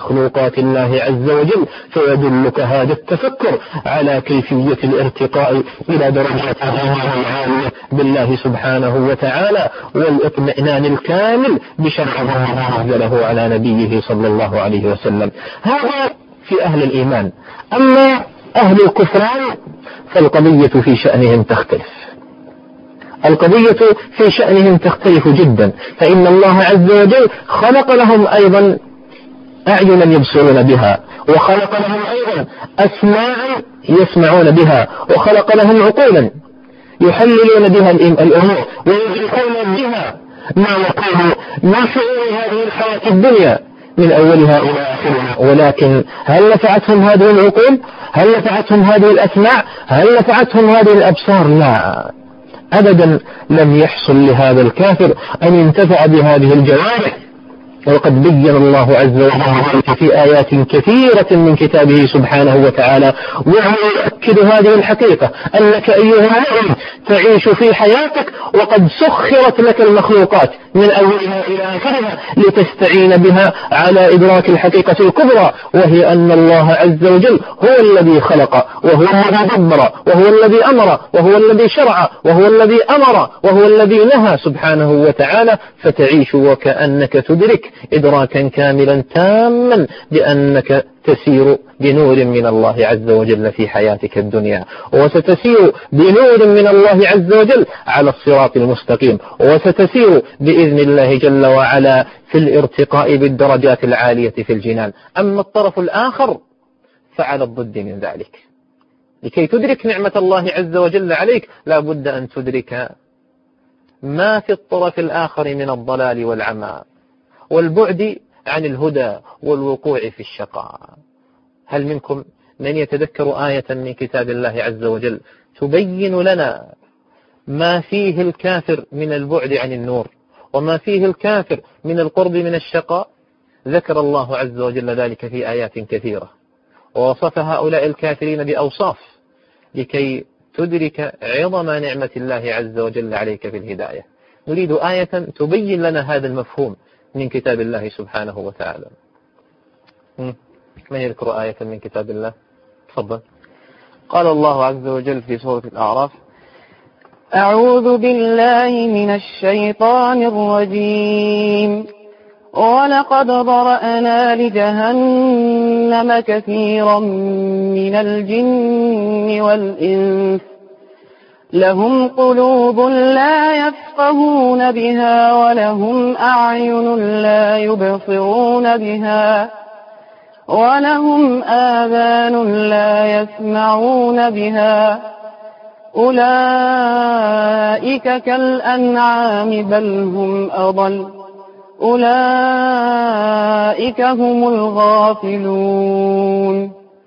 مخلوقات الله عز وجل فيدلك هذا التفكر على كيفية الارتقاء إلى درجات العالية بالله سبحانه وتعالى والاطمئنان الكامل بشرع الله نزله على نبيه صلى الله عليه وسلم. هذا في أهل الإيمان. أما أهل الكفران فالقضية في شأنهم تختلف. القضية في شأنهم تختلف جدا فإن الله عز وجل خلق لهم أيضا أعينا يبصرون بها وخلق لهم أيضا أسماعا يسمعون بها وخلق لهم عقولا يحللون بها الأمور ويدركون بها ما يكون من شعور هذه الحياة الدنيا من أولها إلى آخرها ولكن هل نفعتهم هذه العقول؟ هل نفعتهم هذه الأسماع؟ هل نفعتهم هذه الأبصار؟ لا. أبدا لم يحصل لهذا الكافر أن ينتفع بهذه الجوارح. وقد بين الله عز وجل في آيات كثيرة من كتابه سبحانه وتعالى وهو يؤكد هذه الحقيقة أنك أيها المؤمن تعيش في حياتك وقد سخرت لك المخلوقات من أولها إلى آخرها لتستعين بها على إدراك الحقيقة الكبرى وهي أن الله عز وجل هو الذي خلق وهو الذي دبر وهو الذي أمر وهو الذي شرع وهو الذي أمر وهو الذي نهى سبحانه وتعالى فتعيش وكأنك تدرك إدراكا كاملا تاما بأنك تسير بنور من الله عز وجل في حياتك الدنيا وستسير بنور من الله عز وجل على الصراط المستقيم وستسير بإذن الله جل وعلا في الارتقاء بالدرجات العالية في الجنان. أما الطرف الآخر فعلى الضد من ذلك. لكي تدرك نعمة الله عز وجل عليك لا بد أن تدرك ما في الطرف الآخر من الضلال والعمى. والبعد عن الهدى والوقوع في الشقاء. هل منكم من يتذكر آية من كتاب الله عز وجل تبين لنا ما فيه الكافر من البعد عن النور وما فيه الكافر من القرب من الشقاء؟ ذكر الله عز وجل ذلك في آيات كثيرة. ووصف هؤلاء الكافرين بأوصاف لكي تدرك عظم نعمة الله عز وجل عليك في الهداية. نريد آية تبين لنا هذا المفهوم من كتاب الله سبحانه وتعالى. من يذكر آية من كتاب الله؟ تفضل. قال الله عز وجل في سورة الأعراف أعوذ بالله من الشيطان الرجيم. ولقد ضرأنا لجهنم كثيرا من الجن والإنس لهم قلوب لا يفقهون بها ولهم أعين لا يبصرون بها ولهم آذان لا يسمعون بها أولئك كالأنعام بل هم أضل أولئك هم الغافلون.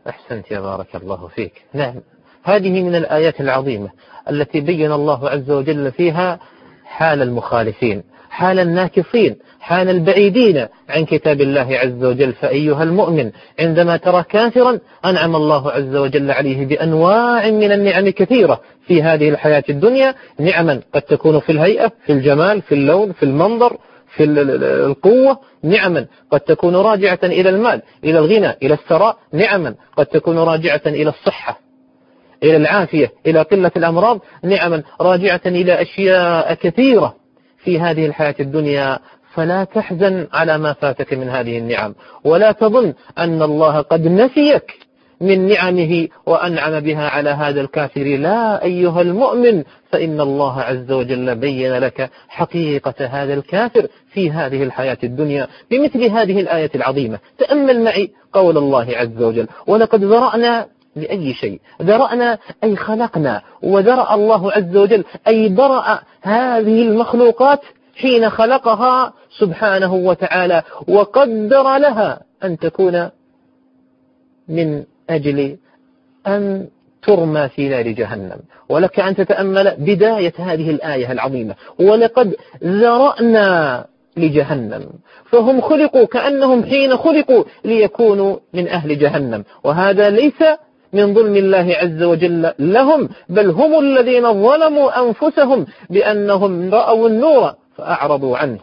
أحسنت يا بارك الله فيك. نعم. هذه من الآيات العظيمة التي بين الله عز وجل فيها حال المخالفين حال الناكصين حال البعيدين عن كتاب الله عز وجل. فأيها المؤمن عندما ترى كافرا أنعم الله عز وجل عليه بأنواع من النعم كثيرة في هذه الحياة الدنيا. نعما قد تكون في الهيئة في الجمال في اللون في المنظر في القوة. نعما قد تكون راجعة إلى المال إلى الغنى إلى الثراء. نعما قد تكون راجعة إلى الصحة. إلى العافية إلى قلة الأمراض. نعما راجعة إلى أشياء كثيرة في هذه الحياة الدنيا. فلا تحزن على ما فاتك من هذه النعم. ولا تظن أن الله قد نسيك من نعمه وأنعم بها على هذا الكافر. لا أيها المؤمن فإن الله عز وجل بين لك حقيقة هذا الكافر في هذه الحياة الدنيا بمثل هذه الآية العظيمة. تأمل معي قول الله عز وجل ولقد ذرأنا لأي شيء. ذرأنا أي خلقنا وذرأ الله عز وجل أي برأ هذه المخلوقات حين خلقها سبحانه وتعالى وقدر لها أن تكون من أجل أن ترمى في نار جهنم. ولك أن تتأمل بداية هذه الآية العظيمة. ولقد ذرأنا لجهنم. فهم خلقوا كأنهم حين خلقوا ليكونوا من أهل جهنم. وهذا ليس من ظلم الله عز وجل لهم بل هم الذين ظلموا أنفسهم بأنهم رأوا النور فأعرضوا عنه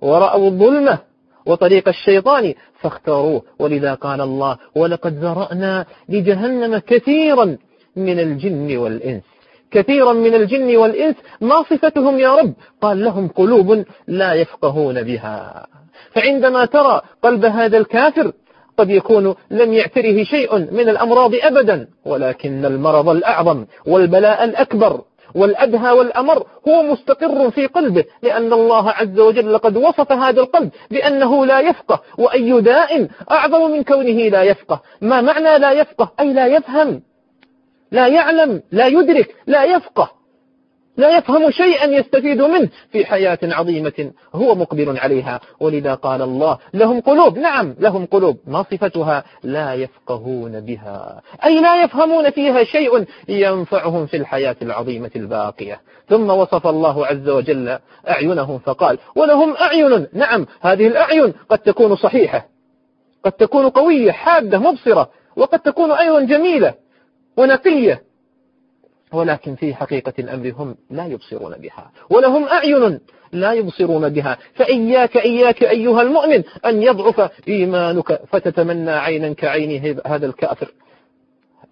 ورأوا الظلمة وطريق الشيطان فاختاروه. ولذا قال الله ولقد ذرأنا لجهنم كثيرا من الجن والإنس. كثيرا من الجن والإنس ما صفتهم يا رب. قال لهم قلوب لا يفقهون بها. فعندما ترى قلب هذا الكافر قد يكون لم يعتره شيء من الأمراض أبدا ولكن المرض الأعظم والبلاء الأكبر والأدهى والأمر هو مستقر في قلبه لأن الله عز وجل قد وصف هذا القلب بأنه لا يفقه وأي داء أعظم من كونه لا يفقه. ما معنى لا يفقه؟ أي لا يفهم لا يعلم لا يدرك لا يفقه. لا يفهم شيئا يستفيد منه في حياة عظيمة هو مقبل عليها. ولذا قال الله لهم قلوب. نعم لهم قلوب. ما صفتها؟ لا يفقهون بها. أي لا يفهمون فيها شيء ينفعهم في الحياة العظيمة الباقية. ثم وصف الله عز وجل أعينهم فقال ولهم أعين. نعم هذه الأعين قد تكون صحيحة قد تكون قوية حادة مبصرة وقد تكون أيضا جميلة ونقية. ولكن في حقيقة الأمر هم لا يبصرون بها ولهم أعين لا يبصرون بها. فإياك إياك أيها المؤمن أن يضعف إيمانك فتتمنى عينا كعين هذا الكافر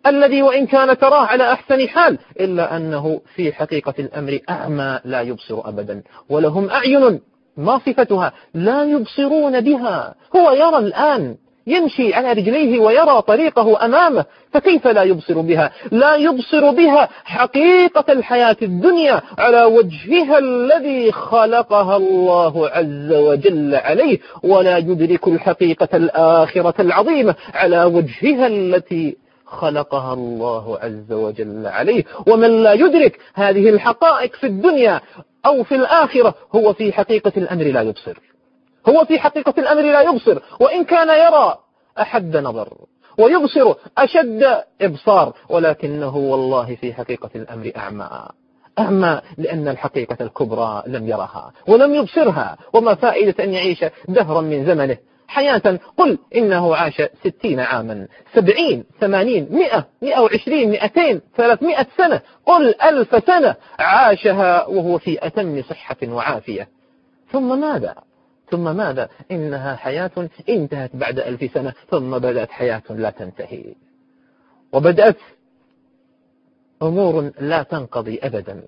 الذي وإن كان تراه على أحسن حال إلا أنه في حقيقة الأمر أعمى لا يبصر أبدا. ولهم أعين ما صفتها لا يبصرون بها. هو يرى الآن يمشي على رجليه ويرى طريقه أمامه فكيف لا يبصر بها؟ لا يبصر بها حقيقة الحياة الدنيا على وجهها الذي خلقها الله عز وجل عليه ولا يدرك الحقيقة الآخرة العظيمة على وجهها التي خلقها الله عز وجل عليه. ومن لا يدرك هذه الحقائق في الدنيا أو في الآخرة هو في حقيقة الأمر لا يبصر. هو في حقيقة الأمر لا يبصر وإن كان يرى أحد نظر ويبصر أشد إبصار ولكنه والله في حقيقة الأمر أعمى. أعمى لأن الحقيقة الكبرى لم يرها ولم يبصرها وما فائدة أن يعيش دهرا من زمنه. حياة قل إنه عاش ستين عاما سبعين ثمانين مئة مئة وعشرين مئتين ثلاثمائة سنة. قل ألف سنة عاشها وهو في أتم صحة وعافية. ثم ماذا؟ ثم ماذا؟ إنها حياة انتهت بعد ألف سنة ثم بدأت حياة لا تنتهي. وبدأت أمور لا تنقضي أبدا.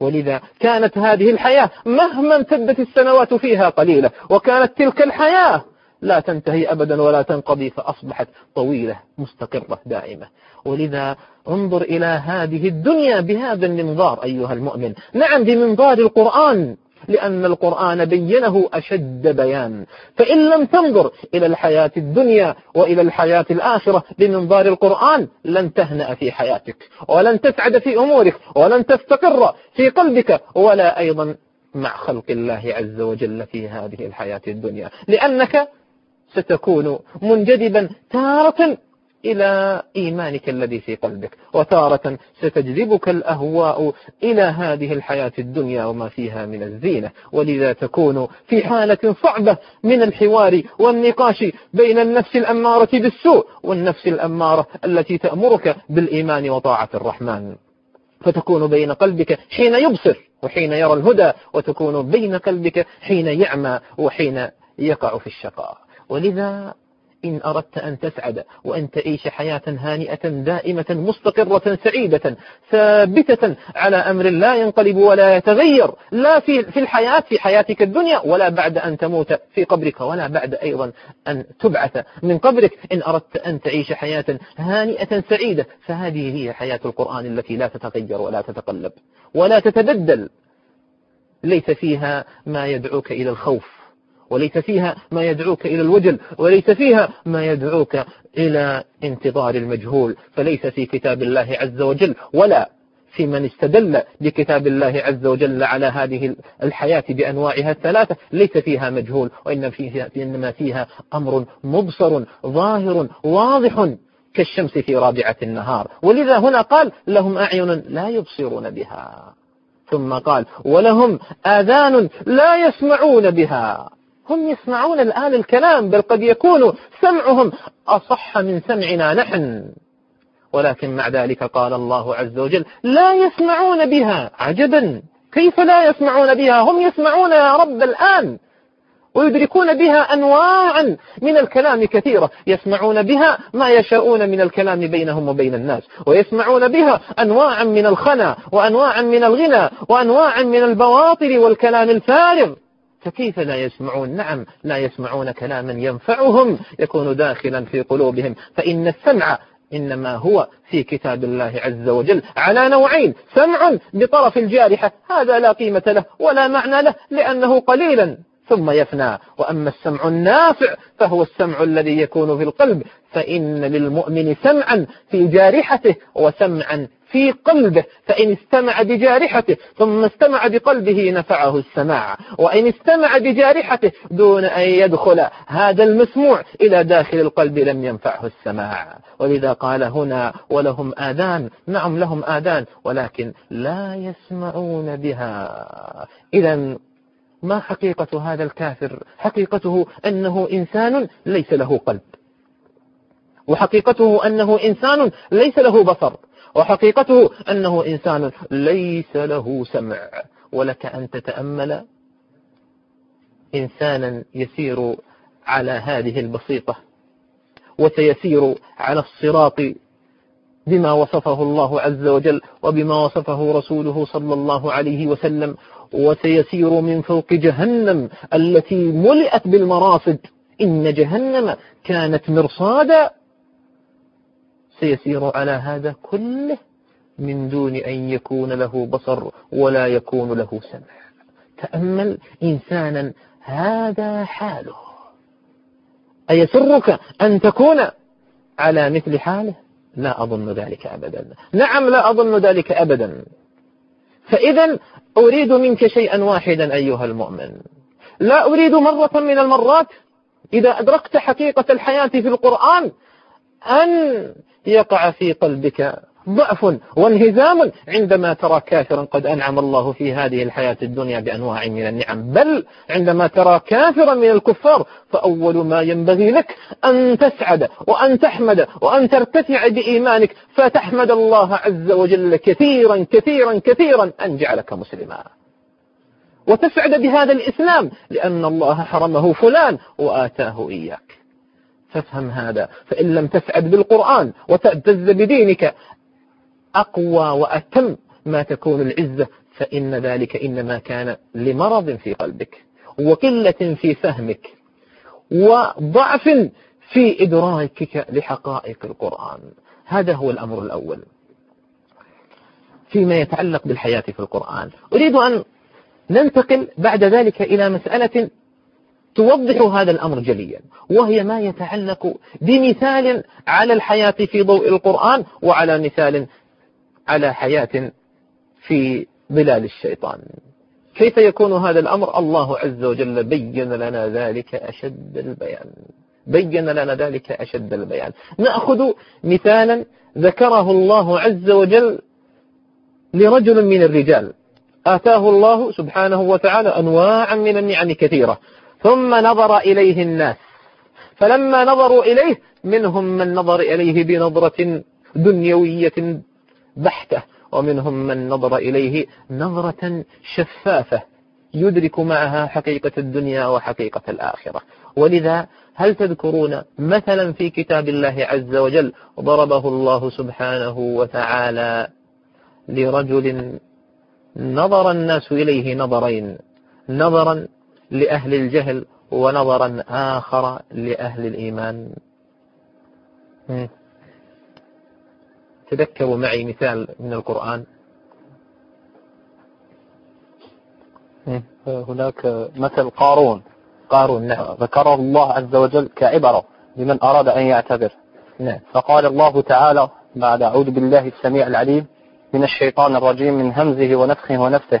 ولذا كانت هذه الحياة مهما امتدت السنوات فيها قليلة وكانت تلك الحياة لا تنتهي أبدا ولا تنقضي فأصبحت طويلة مستقرة دائمة. ولذا انظر إلى هذه الدنيا بهذا المنظار أيها المؤمن. نعم بمنظار القرآن. لأن القرآن بينه أشد بيان. فإن لم تنظر إلى الحياة الدنيا وإلى الحياة الآخرة بمنظار القرآن لن تهنأ في حياتك ولن تسعد في أمورك ولن تستقر في قلبك ولا أيضا مع خلق الله عز وجل في هذه الحياة الدنيا. لأنك ستكون منجذبا تارة إلى إيمانك الذي في قلبك وتارة ستجذبك الأهواء إلى هذه الحياة الدنيا وما فيها من الزينة. ولذا تكون في حالة صعبة من الحوار والنقاش بين النفس الأمارة بالسوء والنفس الأمارة التي تأمرك بالإيمان وطاعة الرحمن. فتكون بين قلبك حين يبصر وحين يرى الهدى وتكون بين قلبك حين يعمى وحين يقع في الشقاء. ولذا إن أردت أن تسعد وأن تعيش حياة هانئة دائمة مستقرة سعيدة ثابتة على أمر لا ينقلب ولا يتغير لا في في الحياة في حياتك الدنيا ولا بعد أن تموت في قبرك ولا بعد أيضا أن تبعث من قبرك. إن أردت أن تعيش حياة هانئة سعيدة فهذه هي حياة القرآن التي لا تتغير ولا تتقلب ولا تتبدل. ليس فيها ما يدعوك إلى الخوف وليس فيها ما يدعوك إلى الوجل وليس فيها ما يدعوك إلى انتظار المجهول فليس في كتاب الله عز وجل ولا في من استدل بكتاب الله عز وجل على هذه الحياة بأنواعها الثلاثة ليس فيها مجهول وإنما فيها, إنما فيها أمر مبصر ظاهر واضح كالشمس في رابعة النهار. ولذا هنا قال لهم أعين لا يبصرون بها ثم قال ولهم آذان لا يسمعون بها. هم يسمعون الآن الكلام بل قد يكون سمعهم أصح من سمعنا نحن. ولكن مع ذلك قال الله عز وجل لا يسمعون بها. عجبا. كيف لا يسمعون بها؟ هم يسمعون يا رب الآن. ويدركون بها أنواعا من الكلام كثيرة. يسمعون بها ما يشاءون من الكلام بينهم وبين الناس. ويسمعون بها أنواعا من الخنا وأنواعا من الغنى وأنواعا من البواطل والكلام الفارغ. فكيف لا يسمعون؟ نعم لا يسمعون كلاما ينفعهم يكون داخلا في قلوبهم. فإن السمع إنما هو في كتاب الله عز وجل على نوعين. سمع بطرف الجارحة هذا لا قيمة له ولا معنى له لأنه قليلا ثم يفنى. وأما السمع النافع فهو السمع الذي يكون في القلب فإن للمؤمن سمعا في جارحته وسمعا في قلبه فإن استمع بجارحته ثم استمع بقلبه نفعه السماع وإن استمع بجارحته دون أن يدخل هذا المسموع إلى داخل القلب لم ينفعه السماع. ولذا قال هنا ولهم آذان. نعم لهم آذان ولكن لا يسمعون بها. إذا ما حقيقة هذا الكافر؟ حقيقته أنه إنسان ليس له قلب. وحقيقته أنه إنسان ليس له بصر. وحقيقته أنه إنسان ليس له سمع ولك أن تتأمل إنسانا يسير على هذه البسيطة وسيسير على الصراط بما وصفه الله عز وجل وبما وصفه رسوله صلى الله عليه وسلم وسيسير من فوق جهنم التي ملئت بالمراصد. إن جهنم كانت مرصادا. سيسير على هذا كله من دون أن يكون له بصر ولا يكون له سمع. تأمل إنسانا هذا حاله. أيسرك أن تكون على مثل حاله؟ لا أظن ذلك أبدا. نعم لا أظن ذلك أبدا. فإذا أريد منك شيئا واحدا أيها المؤمن. لا أريد مرة من المرات إذا أدركت حقيقة الحياة في القرآن أن يقع في قلبك ضعف وانهزام عندما ترى كافرا قد أنعم الله في هذه الحياة الدنيا بأنواع من النعم. بل عندما ترى كافرا من الكفار فأول ما ينبغي لك أن تسعد وأن تحمد وأن ترتفع بإيمانك فتحمد الله عز وجل كثيرا كثيرا كثيرا أن جعلك مسلما. وتسعد بهذا الإسلام لأن الله حرمه فلان وآتاه إياك فافهم هذا. فإن لم تسعد بالقرآن وتعتز بدينك أقوى وأتم ما تكون العزة. فإن ذلك إنما كان لمرض في قلبك وقلة في فهمك وضعف في إدراكك لحقائق القرآن. هذا هو الأمر الأول فيما يتعلق بالحياة في القرآن. أريد أن ننتقل بعد ذلك إلى مسألة توضح هذا الأمر جليا. وهي ما يتعلق بمثال على الحياة في ضوء القرآن وعلى مثال على حياة في ظلال الشيطان. كيف يكون هذا الأمر؟ الله عز وجل بين لنا ذلك أشد البيان. بين لنا ذلك أشد البيان. نأخذ مثالا ذكره الله عز وجل لرجل من الرجال. آتاه الله سبحانه وتعالى أنواعا من النعم كثيرة. ثم نظر إليه الناس. فلما نظروا إليه منهم من نظر إليه بنظرة دنيوية بحتة ومنهم من نظر إليه نظرة شفافة يدرك معها حقيقة الدنيا وحقيقة الآخرة. ولذا هل تذكرون مثلا في كتاب الله عز وجل ضربه الله سبحانه وتعالى لرجل نظر الناس إليه نظرين؟ نظرا لأهل الجهل ونظرا آخر لأهل الإيمان. تذكروا معي مثال من القرآن. هناك مثل قارون. قارون نعم. ذكره الله عز وجل كعبرة لمن أراد أن يعتبر. نعم. فقال الله تعالى بعد أعوذ بالله السميع العليم من الشيطان الرجيم من همزه ونفخه ونفثه.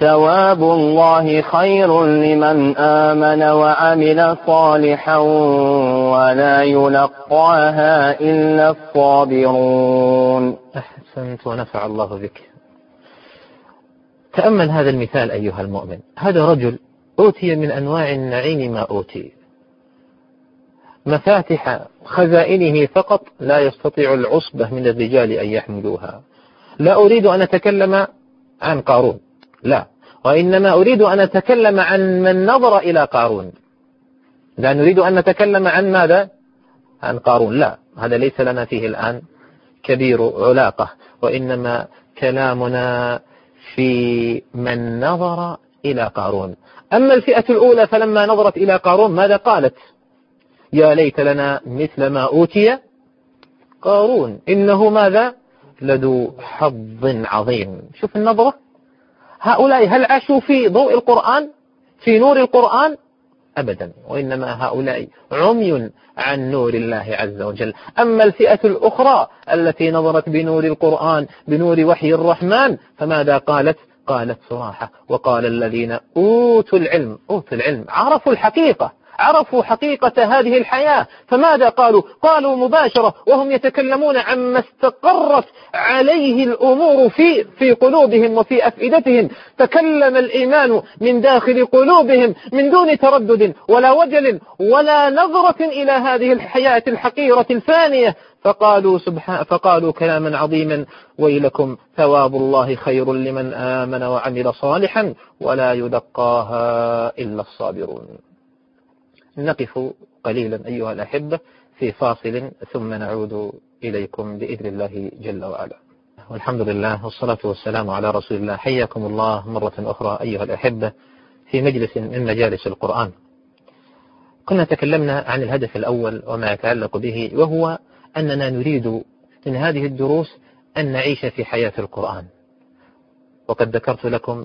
ثواب الله خير لمن آمن وعمل صالحا ولا يلقاها إلا الصابرون. أحسنت ونفع الله بك. تأمل هذا المثال أيها المؤمن. هذا رجل أوتي من أنواع النعيم ما أوتي. مفاتح خزائنه فقط لا يستطيع العصبة من الرجال أن يحملوها. لا أريد أن أتكلم عن قارون. لا. وإنما أريد أن أتكلم عن من نظر إلى قارون. لا نريد أن نتكلم عن ماذا؟ عن قارون. لا. هذا ليس لنا فيه الآن كبير علاقة. وإنما كلامنا في من نظر إلى قارون. أما الفئة الأولى فلما نظرت إلى قارون ماذا قالت؟ يا ليت لنا مثل ما أوتي قارون. إنه ماذا؟ لذو حظ عظيم. شوف النظرة. هؤلاء هل عاشوا في ضوء القرآن؟ في نور القرآن؟ أبدا. وإنما هؤلاء عمي عن نور الله عز وجل. أما الفئة الأخرى التي نظرت بنور القرآن بنور وحي الرحمن فماذا قالت؟ قالت صراحة. وقال الذين أوتوا العلم أوتوا العلم عرفوا الحقيقة. عرفوا حقيقة هذه الحياة. فماذا قالوا؟ قالوا مباشرة وهم يتكلمون عما استقرت عليه الأمور في في قلوبهم وفي أفئدتهم. تكلم الإيمان من داخل قلوبهم من دون تردد ولا وجل ولا نظرة إلى هذه الحياة الحقيرة الفانية. فقالوا سبحان فقالوا كلاما عظيما ويلكم ثواب الله خير لمن آمن وعمل صالحا ولا يلقاها إلا الصابرون. نقف قليلا أيها الأحبة في فاصل ثم نعود إليكم بإذن الله جل وعلا. والحمد لله والصلاة والسلام على رسول الله. حياكم الله مرة أخرى أيها الأحبة في مجلس من مجالس القرآن. كنا تكلمنا عن الهدف الأول وما يتعلق به وهو أننا نريد من هذه الدروس أن نعيش في حياة القرآن. وقد ذكرت لكم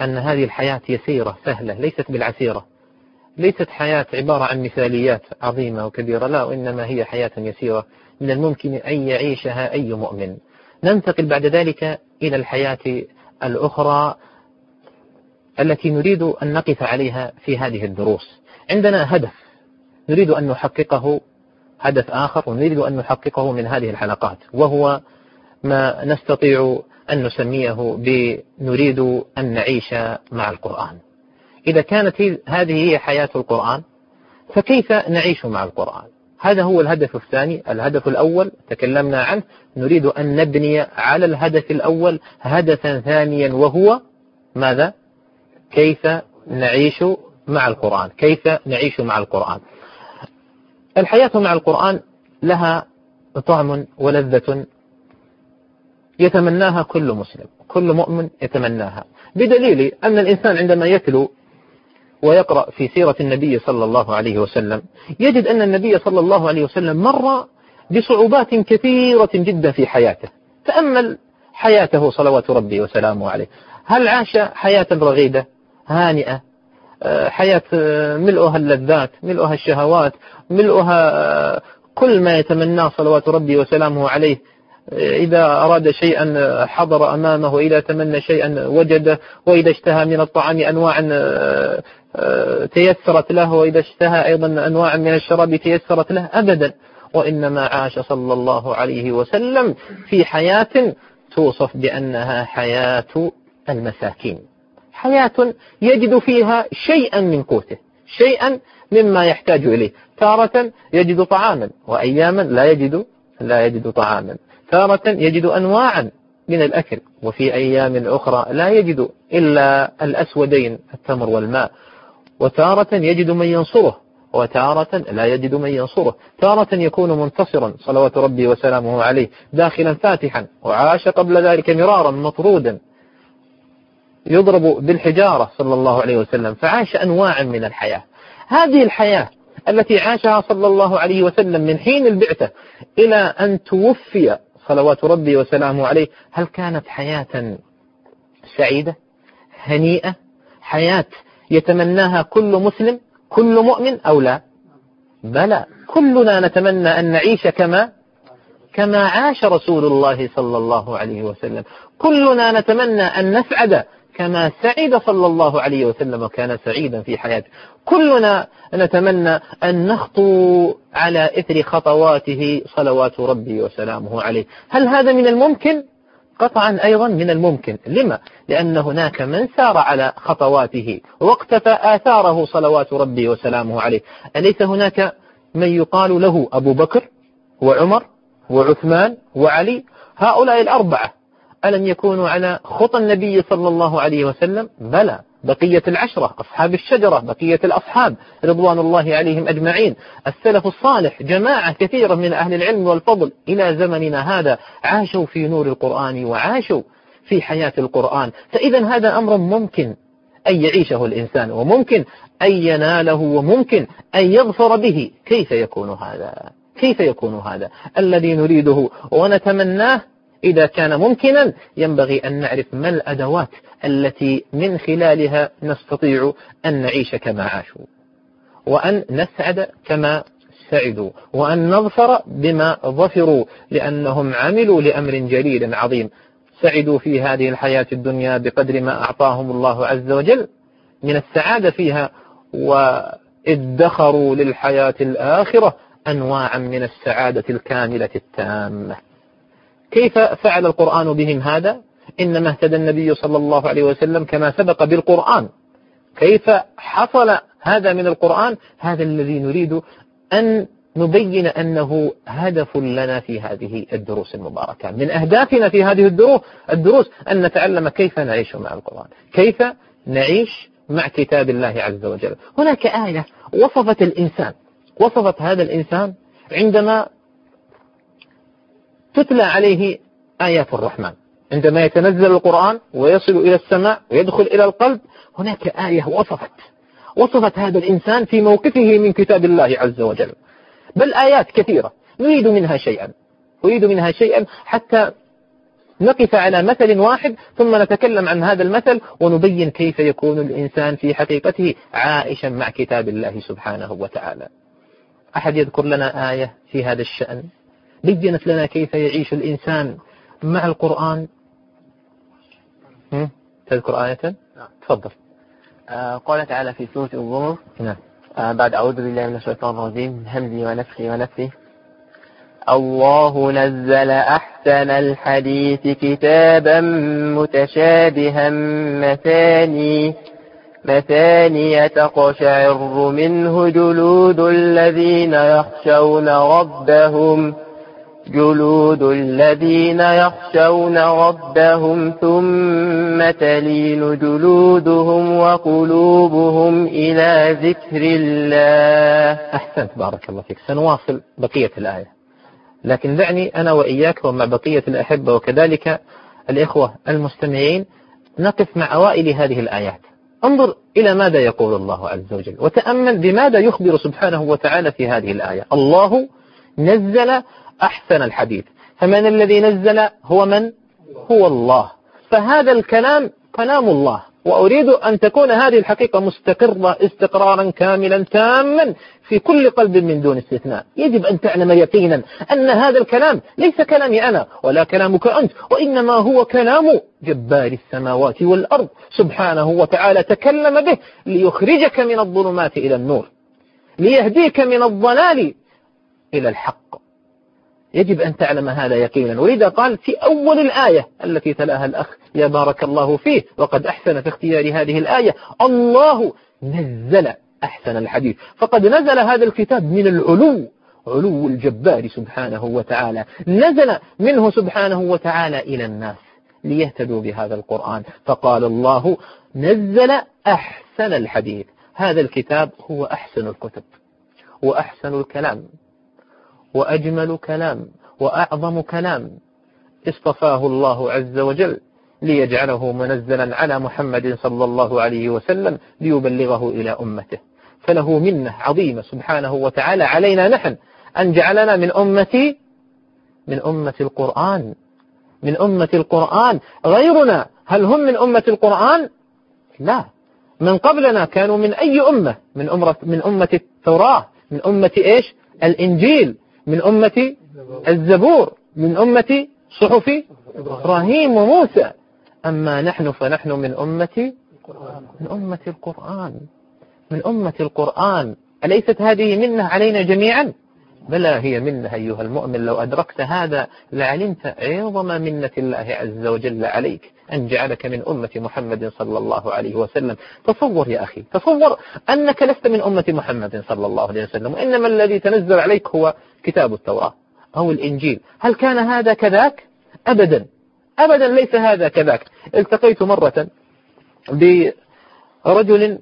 أن هذه الحياة يسيرة سهلة ليست بالعسيرة. ليست حياة عبارة عن مثاليات عظيمة وكبيرة لا وإنما هي حياة يسيرة من الممكن أن يعيشها أي مؤمن. ننتقل بعد ذلك إلى الحياة الأخرى التي نريد أن نقف عليها في هذه الدروس. عندنا هدف. نريد أن نحققه. هدف آخر ونريد أن نحققه من هذه الحلقات وهو ما نستطيع أن نسميه بنريد أن نعيش مع القرآن. إذا كانت هذه هي حياة القرآن فكيف نعيش مع القرآن؟ هذا هو الهدف الثاني الهدف الأول تكلمنا عنه. نريد أن نبني على الهدف الأول هدفا ثانيا وهو ماذا؟ كيف نعيش مع القرآن؟ كيف نعيش مع القرآن؟ الحياة مع القرآن لها طعم ولذة يتمناها كل مسلم كل مؤمن يتمناها. بدليل أن الإنسان عندما يتلو ويقرأ في سيرة النبي صلى الله عليه وسلم يجد أن النبي صلى الله عليه وسلم مر بصعوبات كثيرة جدا في حياته. تأمل حياته صلوات ربي وسلامه عليه. هل عاش حياة رغيدة هانئة؟ آه، حياة آه، ملؤها اللذات ملؤها الشهوات ملؤها آه، كل ما يتمناه صلوات ربي وسلامه عليه. إذا أراد شيئا حضر أمامه وإذا تمنى شيئا وجده وإذا اشتهى من الطعام أنواعا تيسرت له وإذا اشتهى أيضا أنواع من الشراب تيسرت له أبدا. وإنما عاش صلى الله عليه وسلم في حياة توصف بأنها حياة المساكين. حياة يجد فيها شيئا من قوته شيئا مما يحتاج إليه. تارة يجد طعاما وأياما لا يجد لا يجد طعاما. تارة يجد أنواعا من الأكل وفي أيام أخرى لا يجد إلا الأسودين التمر والماء. وتارة يجد من ينصره وتارة لا يجد من ينصره. تارة يكون منتصرا صلوات ربي وسلامه عليه داخلا فاتحا وعاش قبل ذلك مرارا مطرودا. يضرب بالحجارة صلى الله عليه وسلم فعاش أنواعا من الحياة. هذه الحياة التي عاشها صلى الله عليه وسلم من حين البعثة إلى أن توفي صلوات ربي وسلامه عليه هل كانت حياة سعيدة؟ هنيئة؟ حياة يتمناها كل مسلم كل مؤمن أو لا؟ بلى كلنا نتمنى أن نعيش كما كما عاش رسول الله صلى الله عليه وسلم. كلنا نتمنى أن نسعد كما سعد صلى الله عليه وسلم وكان سعيدا في حياته. كلنا نتمنى أن نخطو على إثر خطواته صلوات ربي وسلامه عليه. هل هذا من الممكن؟ قطعا أيضا من الممكن. لما؟ لأن هناك من سار على خطواته واقتفى آثاره صلوات ربي وسلامه عليه. أليس هناك من يقال له أبو بكر وعمر وعثمان وعلي؟ هؤلاء الأربعة ألم يكونوا على خطى النبي صلى الله عليه وسلم؟ بلى. بقية العشرة أصحاب الشجرة بقية الأصحاب رضوان الله عليهم أجمعين. السلف الصالح جماعة كثيرة من أهل العلم والفضل إلى زمننا هذا عاشوا في نور القرآن وعاشوا في حياة القرآن. فإذا هذا أمر ممكن أن يعيشه الإنسان وممكن أن يناله وممكن أن يظفر به. كيف يكون هذا؟ كيف يكون هذا؟ الذي نريده ونتمناه إذا كان ممكنا ينبغي أن نعرف ما الأدوات التي من خلالها نستطيع أن نعيش كما عاشوا وأن نسعد كما سعدوا وأن نظفر بما ظفروا لأنهم عملوا لأمر جليل عظيم. سعدوا في هذه الحياة الدنيا بقدر ما أعطاهم الله عز وجل من السعادة فيها وادخروا للحياة الآخرة أنواعا من السعادة الكاملة التامة. كيف فعل القرآن بهم هذا؟ إنما اهتدى النبي صلى الله عليه وسلم كما سبق بالقرآن. كيف حصل هذا من القرآن؟ هذا الذي نريد أن نبين أنه هدف لنا في هذه الدروس المباركة. من أهدافنا في هذه الدروس الدروس أن نتعلم كيف نعيش مع القرآن. كيف نعيش مع كتاب الله عز وجل. هناك آية وصفت الإنسان. وصفت هذا الإنسان عندما تتلى عليه آيات الرحمن. عندما يتنزل القرآن ويصل إلى السماء ويدخل إلى القلب هناك آية وصفت. وصفت هذا الإنسان في موقفه من كتاب الله عز وجل. بل آيات كثيرة. نريد منها شيئا. نريد منها شيئا حتى نقف على مثل واحد ثم نتكلم عن هذا المثل ونبين كيف يكون الإنسان في حقيقته عائشا مع كتاب الله سبحانه وتعالى. أحد يذكر لنا آية في هذا الشأن؟ بينت لنا كيف يعيش الإنسان مع القرآن؟ تذكر آية؟ نعم. تفضل. آه قال تعالى في سورة الزمر نعم. آه بعد أعوذ بالله من الشيطان الرجيم من همزي ونفخي ونفثي. الله نزل أحسن الحديث كتابا متشابها مثاني مثانية تقشعر منه جلود الذين يخشون ربهم. جلود الذين يخشون ربهم ثم تلين جلودهم وقلوبهم إلى ذكر الله. أحسنت بارك الله فيك. سنواصل بقية الآية. لكن دعني أنا وإياك ومع بقية الأحبة وكذلك الإخوة المستمعين نقف مع أوائل هذه الآيات. انظر إلى ماذا يقول الله عز وجل وتأمل بماذا يخبر سبحانه وتعالى في هذه الآية. الله نزل أحسن الحديث. فمن الذي نزل هو من؟ هو الله. فهذا الكلام كلام الله. وأريد أن تكون هذه الحقيقة مستقرة استقرارا كاملا تاما في كل قلب من دون استثناء. يجب أن تعلم يقينا أن هذا الكلام ليس كلامي أنا ولا كلامك أنت وإنما هو كلام جبار السماوات والأرض. سبحانه وتعالى تكلم به ليخرجك من الظلمات إلى النور ليهديك من الضلال إلى الحق. يجب أن تعلم هذا يقينا. ولذا قال في أول الآية التي تلاها الأخ يا بارك الله فيه وقد أحسن في اختيار هذه الآية الله نزل أحسن الحديث. فقد نزل هذا الكتاب من العلو علو الجبار سبحانه وتعالى. نزل منه سبحانه وتعالى إلى الناس ليهتدوا بهذا القرآن. فقال الله نزل أحسن الحديث. هذا الكتاب هو أحسن الكتب وأحسن الكلام. وأجمل كلام وأعظم كلام اصطفاه الله عز وجل ليجعله منزلا على محمد صلى الله عليه وسلم ليبلغه إلى أمته. فله منة عظيمة سبحانه وتعالى علينا نحن أن جعلنا من أمة من أمة القرآن من أمة القرآن. غيرنا هل هم من أمة القرآن؟ لا. من قبلنا كانوا من أي أمة؟ من أمة, من أمة التوراة من أمة إيش؟ الإنجيل. من أمة الزبور من أمة صحف إبراهيم وموسى. أما نحن فنحن من أمة من أمة القرآن. من أمة القرآن. أليست هذه منة علينا جميعا؟ بلى هي منة أيها المؤمن لو أدركت هذا لعلمت عظم منة الله عز وجل عليك. أن جعلك من أمة محمد صلى الله عليه وسلم. تصور يا أخي تصور أنك لست من أمة محمد صلى الله عليه وسلم وإنما الذي تنزل عليك هو كتاب التوراة أو الإنجيل. هل كان هذا كذاك؟ أبدا. أبدا ليس هذا كذاك. التقيت مرة برجل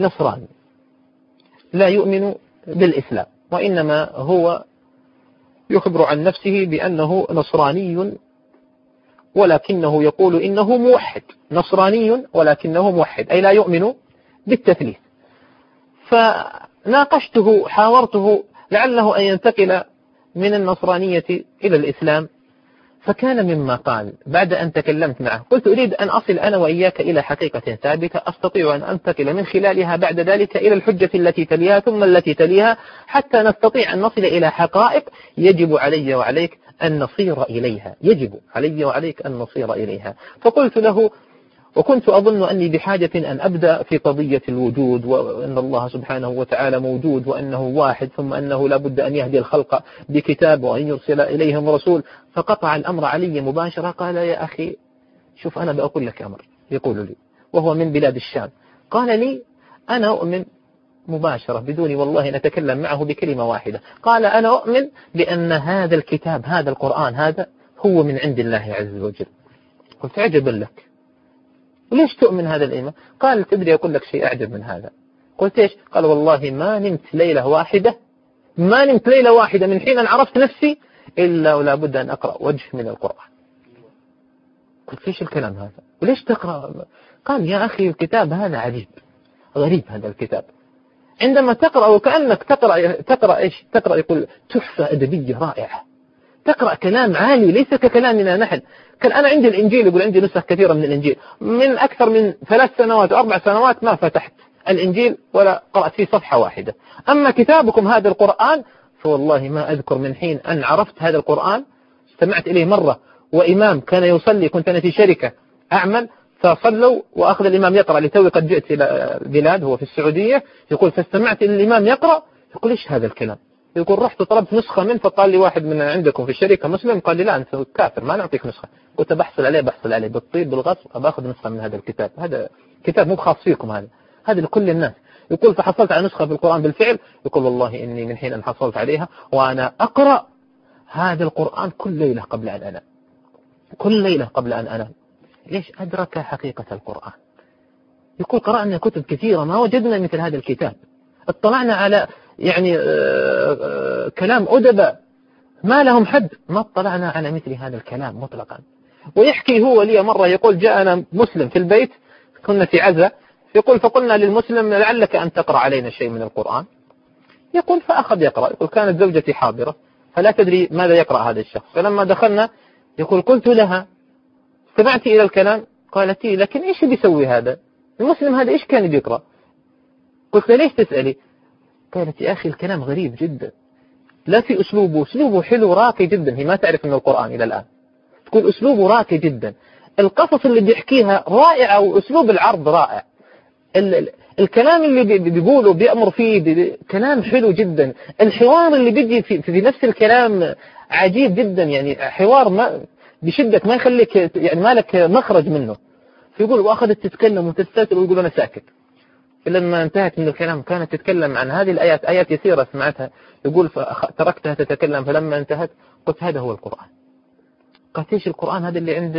نصراني. لا يؤمن بالإسلام وإنما هو يخبر عن نفسه بأنه نصراني ولكنه يقول إنه موحد نصراني ولكنه موحد أي لا يؤمن بالتثليث. فناقشته حاورته لعله أن ينتقل من النصرانية إلى الإسلام. فكان مما قال بعد أن تكلمت معه قلت أريد أن أصل أنا وإياك إلى حقيقة ثابتة أستطيع أن أنتقل من خلالها بعد ذلك إلى الحجة التي تليها ثم التي تليها حتى نستطيع أن نصل إلى حقائق يجب علي وعليك أن نصير إليها. يجب علي وعليك أن نصير إليها. فقلت له وكنت أظن أني بحاجة أن أبدأ في قضية الوجود وأن الله سبحانه وتعالى موجود وأنه واحد ثم أنه لا بد أن يهدي الخلق بكتاب وأن يرسل إليهم رسول. فقطع الأمر علي مباشرة قال يا أخي شوف أنا بأقول لك أمر يقول لي وهو من بلاد الشام. قال لي أنا أؤمن مباشرة بدون والله نتكلم معه بكلمة واحدة. قال أنا أؤمن بأن هذا الكتاب هذا القرآن هذا هو من عند الله عز وجل. قلت عجبا لك. وليش تؤمن هذا الإيمان؟ قال تدري أقول لك شيء أعجب من هذا. قلت إيش؟ قال والله ما نمت ليلة واحدة ما نمت ليلة واحدة من حين أن عرفت نفسي إلا ولا بد أن أقرأ وجه من القرآن. قلت ليش الكلام هذا؟ وليش تقرأ؟ قال يا أخي الكتاب هذا عجيب غريب هذا الكتاب. عندما تقرأ وكأنك تقرأ تقرأ إيش؟ تقرأ يقول تحفة أدبية رائعة. تقرأ كلام عالي ليس ككلامنا نحن. كان أنا عندي الإنجيل يقول عندي نسخ كثيرة من الإنجيل. من أكثر من ثلاث سنوات وأربع سنوات ما فتحت الإنجيل ولا قرأت فيه صفحة واحدة. أما كتابكم هذا القرآن فوالله ما أذكر من حين أن عرفت هذا القرآن. استمعت إليه مرة وإمام كان يصلي كنت أنا في شركة أعمل فصلوا وأخذ الإمام يقرأ لتوي قد جئت إلى البلاد هو في السعودية يقول فاستمعت الإمام يقرأ يقول إيش هذا الكلام؟ يقول رحت طلبت نسخة منه فقال لي واحد من عندكم في الشركة مسلم قال لي لا أنت كافر ما نعطيك نسخة. قلت بحصل عليه بحصل عليه بالطيب بالغصب أباخذ نسخة من هذا الكتاب. هذا كتاب مو خاص فيكم هذا هذا لكل الناس. يقول فحصلت على نسخة في القرآن بالفعل يقول والله إني من حين أن حصلت عليها وأنا أقرأ هذا القرآن كل ليلة قبل أن أنام. كل ليلة قبل أن أنام. ليش أدرك حقيقة القرآن؟ يقول قرأنا كتب كثيرة ما وجدنا مثل هذا الكتاب. اطلعنا على يعني آه، آه، كلام أدباء ما لهم حد. ما اطلعنا على مثل هذا الكلام مطلقا. ويحكي هو لي مرة يقول جاءنا مسلم في البيت كنا في عزة يقول فقلنا للمسلم لعلك أن تقرأ علينا شيء من القرآن. يقول فأخذ يقرأ. يقول كانت زوجتي حاضرة فلا تدري ماذا يقرأ هذا الشخص. فلما دخلنا يقول قلت لها استمعت إلى الكلام؟ قالت لي لكن إيش بيسوي هذا؟ المسلم هذا إيش كان بيقرأ قلت ليش تسألي؟ قالت يا أخي الكلام غريب جدا. لا في أسلوبه أسلوبه حلو راقي جدا. هي ما تعرف من القرآن إلى الآن. تقول أسلوبه راقي جدا. القصص اللي بيحكيها رائعة وأسلوب العرض رائع. ال الكلام اللي بيقوله بيأمر فيه كلام حلو جدا. الحوار اللي بيجي في, في نفس الكلام عجيب جدا. يعني حوار ما بشدك ما يخليك يعني ما لك مخرج منه. فيقول وأخذت تتكلم وتستتر ويقول أنا ساكت. لما انتهت من الكلام كانت تتكلم عن هذه الآيات آيات يسيرة سمعتها. يقول تركتها تتكلم فلما انتهت قلت هذا هو القرآن. قلت إيش القرآن هذا اللي عند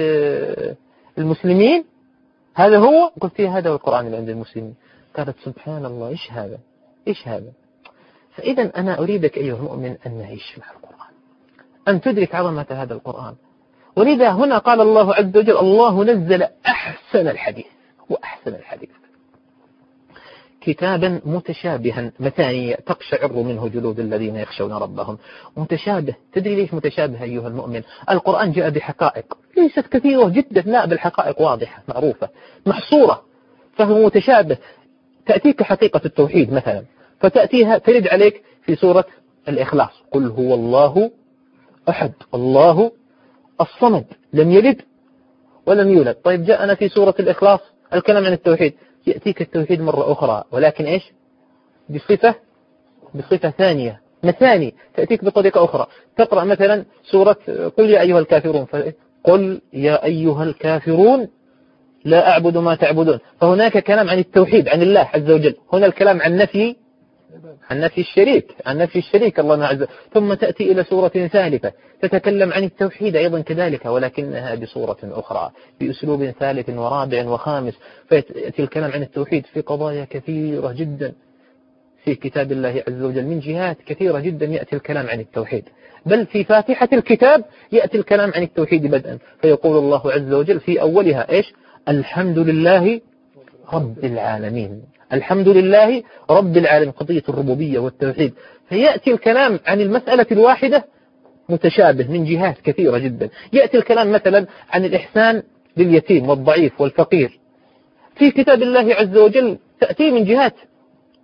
المسلمين؟ هذا هو؟ قلت هذا هو القرآن اللي عند المسلمين. قالت سبحان الله إيش هذا؟ إيش هذا؟ فإذا أنا أريدك أيها المؤمن أن نعيش مع القرآن. أن تدرك عظمة هذا القرآن. ولذا هنا قال الله عز وجل الله نزل أحسن الحديث وأحسن الحديث. كتابا متشابها مثانية تقشعر منه جلود الذين يخشون ربهم. متشابه تدري ليش متشابه أيها المؤمن؟ القرآن جاء بحقائق. ليست كثيرة جدا لا بالحقائق واضحة معروفة محصورة. فهو متشابه. تأتيك حقيقة التوحيد مثلا فتأتيها ترد عليك في سورة الإخلاص. قل هو الله أحد الله الصمد لم يلد ولم يولد. طيب جاءنا في سورة الإخلاص الكلام عن التوحيد. يأتيك التوحيد مرة أخرى ولكن إيش؟ بصفة بصفة ثانية مثاني. تأتيك بطريقة أخرى. تقرأ مثلا سورة قل يا أيها الكافرون. قل يا أيها الكافرون لا أعبد ما تعبدون. فهناك كلام عن التوحيد عن الله عز وجل. هنا الكلام عن نفي عن نفي الشريك عن نفي الشريك الله عز ثم تأتي إلى سورة ثالثة تتكلم عن التوحيد أيضا كذلك ولكنها بصورة أخرى بأسلوب ثالث ورابع وخامس. فيأتي الكلام عن التوحيد في قضايا كثيرة جدا. في كتاب الله عز وجل من جهات كثيرة جدا يأتي الكلام عن التوحيد. بل في فاتحة الكتاب يأتي الكلام عن التوحيد بدءا. فيقول الله عز وجل في أولها إيش؟ الحمد لله رب العالمين. الحمد لله رب العالمين. قضية الربوبية والتوحيد. فيأتي الكلام عن المسألة الواحدة متشابه من جهات كثيرة جدا. يأتي الكلام مثلا عن الإحسان لليتيم والضعيف والفقير. في كتاب الله عز وجل تأتي من جهات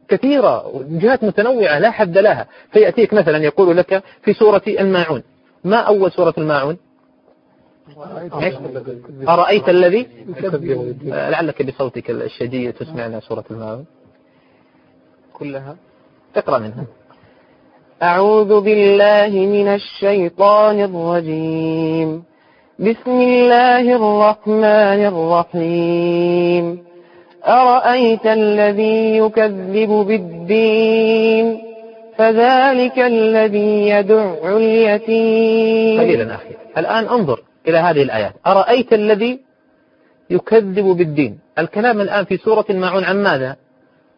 كثيرة جهات متنوعة لا حد لها. فيأتيك مثلا يقول لك في سورة الماعون. ما أول سورة الماعون؟ أرأيت الذي؟ لعلك بصوتك الشديد تسمعنا سورة الماعون كلها. اقرأ منها. أعوذ بالله من الشيطان الرجيم. بسم الله الرحمن الرحيم. أرأيت الذي يكذب بالدين؟ فذلك الذي يدع اليتيم. قليلا أخي. الآن انظر. إلى هذه الآيات. أرأيت الذي يكذب بالدين؟ الكلام الآن في سورة الماعون عن ماذا؟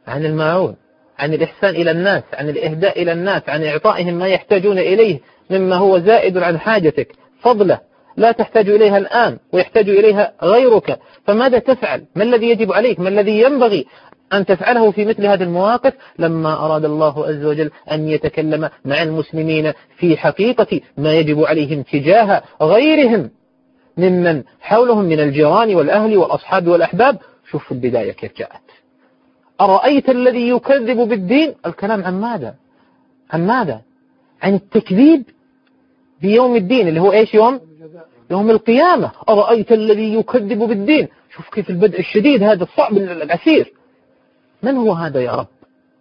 عن الماعون عن الإحسان إلى الناس عن الإهداء إلى الناس عن إعطائهم ما يحتاجون إليه مما هو زائد عن حاجتك. فضلة لا تحتاج إليها الآن ويحتاج إليها غيرك. فماذا تفعل؟ ما الذي يجب عليك؟ ما الذي ينبغي أن تفعله في مثل هذه المواقف لما أراد الله عز وجل أن يتكلم مع المسلمين في حقيقة ما يجب عليهم تجاه غيرهم ممن حولهم من الجيران والأهل والأصحاب والأحباب. شوف البداية كيف جاءت. أرأيت الذي يكذب بالدين؟ الكلام عن ماذا؟ عن ماذا؟ عن التكذيب بيوم الدين اللي هو إيش يوم؟ يوم القيامة. أرأيت الذي يكذب بالدين؟ شوف كيف البدء الشديد هذا الصعب العسير. من هو هذا يا رب؟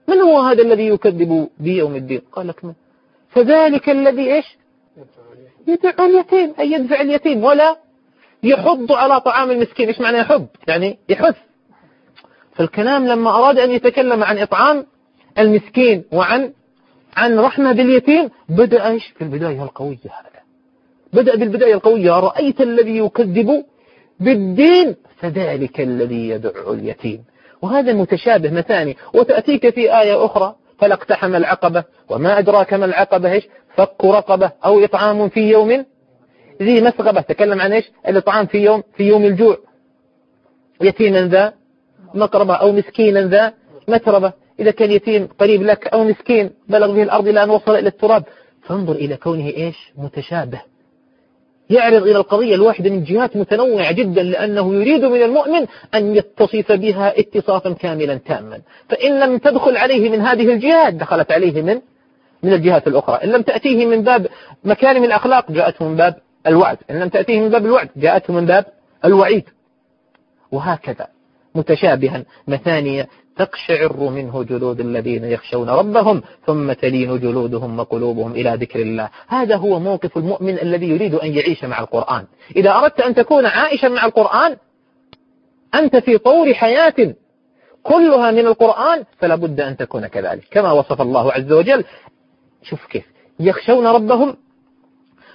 من هو هذا الذي يكذب بيوم الدين؟ قال لك من؟ فذلك الذي إيش؟ يدعو اليتيم. أي يدفع اليتيم ولا يحض على طعام المسكين. إيش معنى يحض؟ يعني يحث. فالكلام لما أراد أن يتكلم عن إطعام المسكين وعن عن رحمة باليتيم بدأ إيش؟ في البداية القوية هذا. بدأ بالبداية القوية. رأيت الذي يكذب بالدين فذلك الذي يدع اليتيم. وهذا متشابه مثاني. وتأتيك في آية أخرى فلا اقتحم العقبة وما أدراك ما العقبة إيش؟ فك رقبة أو إطعام في يوم. ذي مسغبة تكلم عن إيش؟ الإطعام في يوم في يوم الجوع. يتيما ذا مقربة أو مسكينا ذا متربة. إذا كان يتيم قريب لك أو مسكين بلغ به الأرض الآن وصل إلى التراب. فانظر إلى كونه إيش؟ متشابه. يعرض إلى القضية الواحدة من جهات متنوعة جدا لأنه يريد من المؤمن أن يتصف بها اتصافا كاملا تاما. فإن لم تدخل عليه من هذه الجهات دخلت عليه من من الجهات الأخرى. إن لم تأتيه من باب مكارم الأخلاق جاءته من باب الوعد. إن لم تأتيه من باب الوعد جاءته من باب الوعيد. وهكذا متشابها مثانية تقشعر منه جلود الذين يخشون ربهم ثم تلين جلودهم وقلوبهم إلى ذكر الله. هذا هو موقف المؤمن الذي يريد أن يعيش مع القرآن. إذا أردت أن تكون عائشا مع القرآن أنت في طور حياة كلها من القرآن فلا بد أن تكون كذلك. كما وصف الله عز وجل شوف كيف يخشون ربهم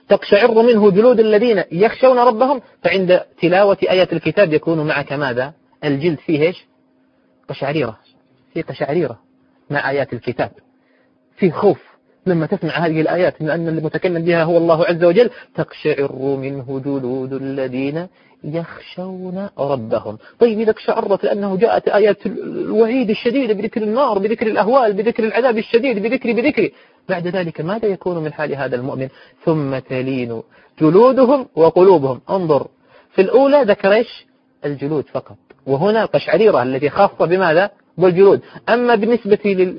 تقشعر منه جلود الذين يخشون ربهم فعند تلاوة آيات الكتاب يكون معك ماذا؟ الجلد فيه إيش؟ قشعريرة في قشعريرة مع آيات الكتاب. في خوف لما تسمع هذه الآيات من أن المتكلم بها هو الله عز وجل تقشعر منه جلود الذين يخشون ربهم. طيب إذا اقشعرت لأنه جاءت آيات الوعيد الشديدة بذكر النار بذكر الأهوال بذكر العذاب الشديد بذكر بذكر. بعد ذلك ماذا يكون من حال هذا المؤمن؟ ثم تلين جلودهم وقلوبهم. انظر في الأولى ذكر إيش؟ الجلود فقط. وهنا القشعريرة التي خاصة بماذا؟ بالجلود. أما بالنسبة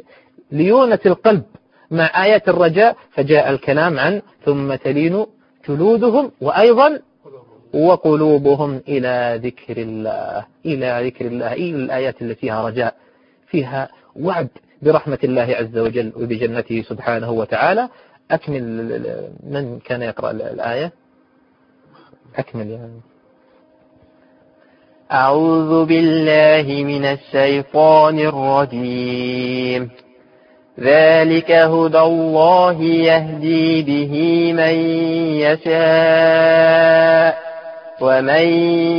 ليونة القلب مع آيات الرجاء فجاء الكلام عن ثم تلين جلودهم وأيضا وقلوبهم إلى ذكر الله إلى ذكر الله إلى الآيات التي فيها رجاء فيها وعد برحمة الله عز وجل وبجنته سبحانه وتعالى. أكمل من كان يقرأ الآية؟ أكمل يعني أعوذ بالله من الشيطان الرجيم. ذلك هدى الله يهدي به من يشاء ومن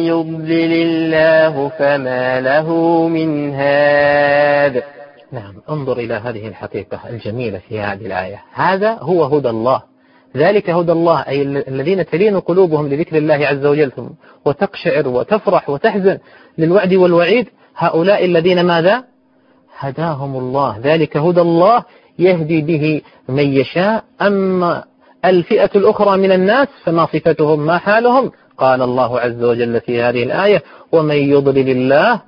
يضلل الله فما له من هاد. نعم انظر إلى هذه الحقيقة الجميلة في هذه الآية. هذا هو هدى الله. ذلك هدى الله أي الذين تلين قلوبهم لذكر الله عز وجل وتقشعر وتفرح وتحزن للوعد والوعيد هؤلاء الذين ماذا؟ هداهم الله. ذلك هدى الله يهدي به من يشاء. أما الفئة الأخرى من الناس فما صفتهم ما حالهم؟ قال الله عز وجل في هذه الآية ومن يضلل الله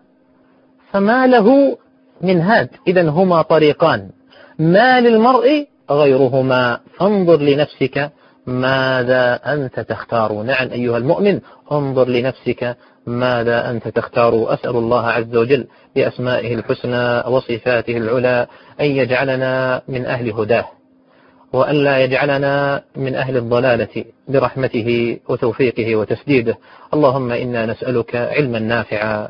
فما له من هاد. إذا هما طريقان ما للمرء غيرهما. فانظر لنفسك ماذا أنت تختار. نعم أيها المؤمن انظر لنفسك ماذا أنت تختار. أسأل الله عز وجل بأسمائه الحسنى وصفاته العلى أن يجعلنا من أهل هداه وأن لا يجعلنا من أهل الضلالة برحمته وتوفيقه وتسديده. اللهم إنا نسألك علما نافعا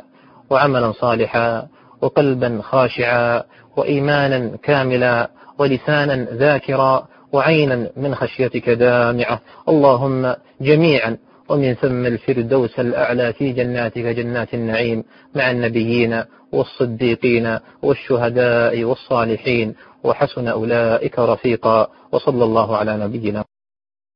وعملا صالحا وقلبا خاشعا وإيمانا كاملا ولسانا ذاكرا وعينا من خشيتك دامعة. اللهم جميعا ومن ثم الفردوس الأعلى في جناتك جنات النعيم مع النبيين والصديقين والشهداء والصالحين. وحسن أولئك رفيقا. وصلى الله على نبينا